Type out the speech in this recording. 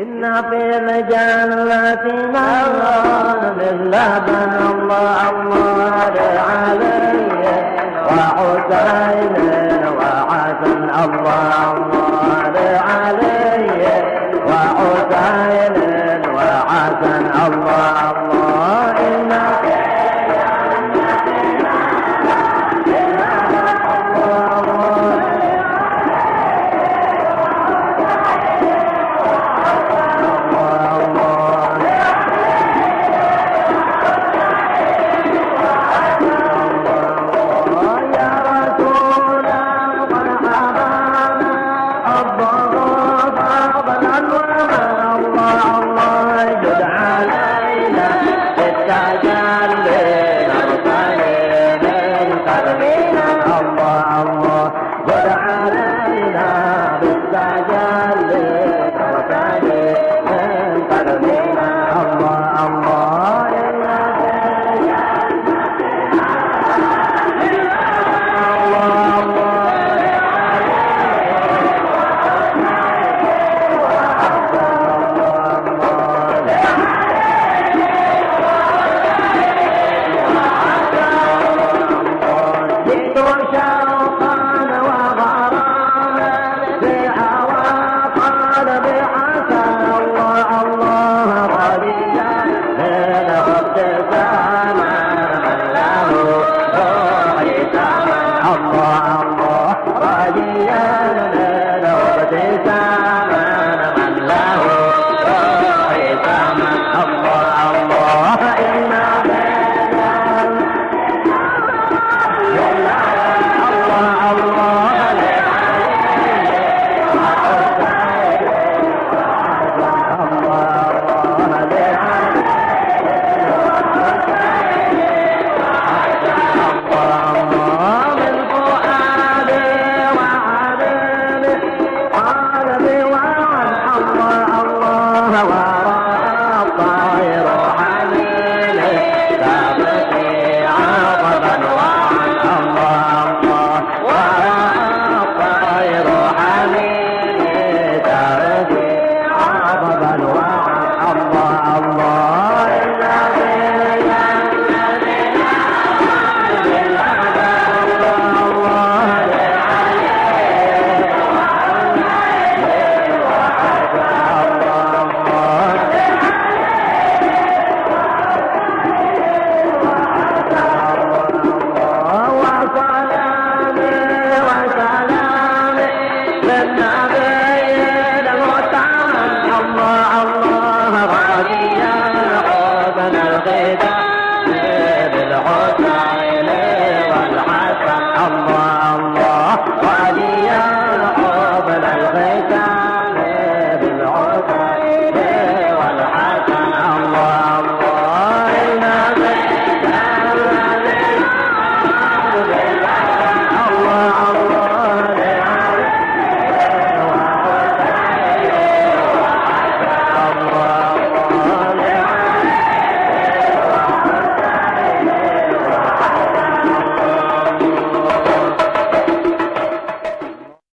إن في الجنة نهر من الله الله علي وحسين وحسن الله الله علي وحسين وحسن الله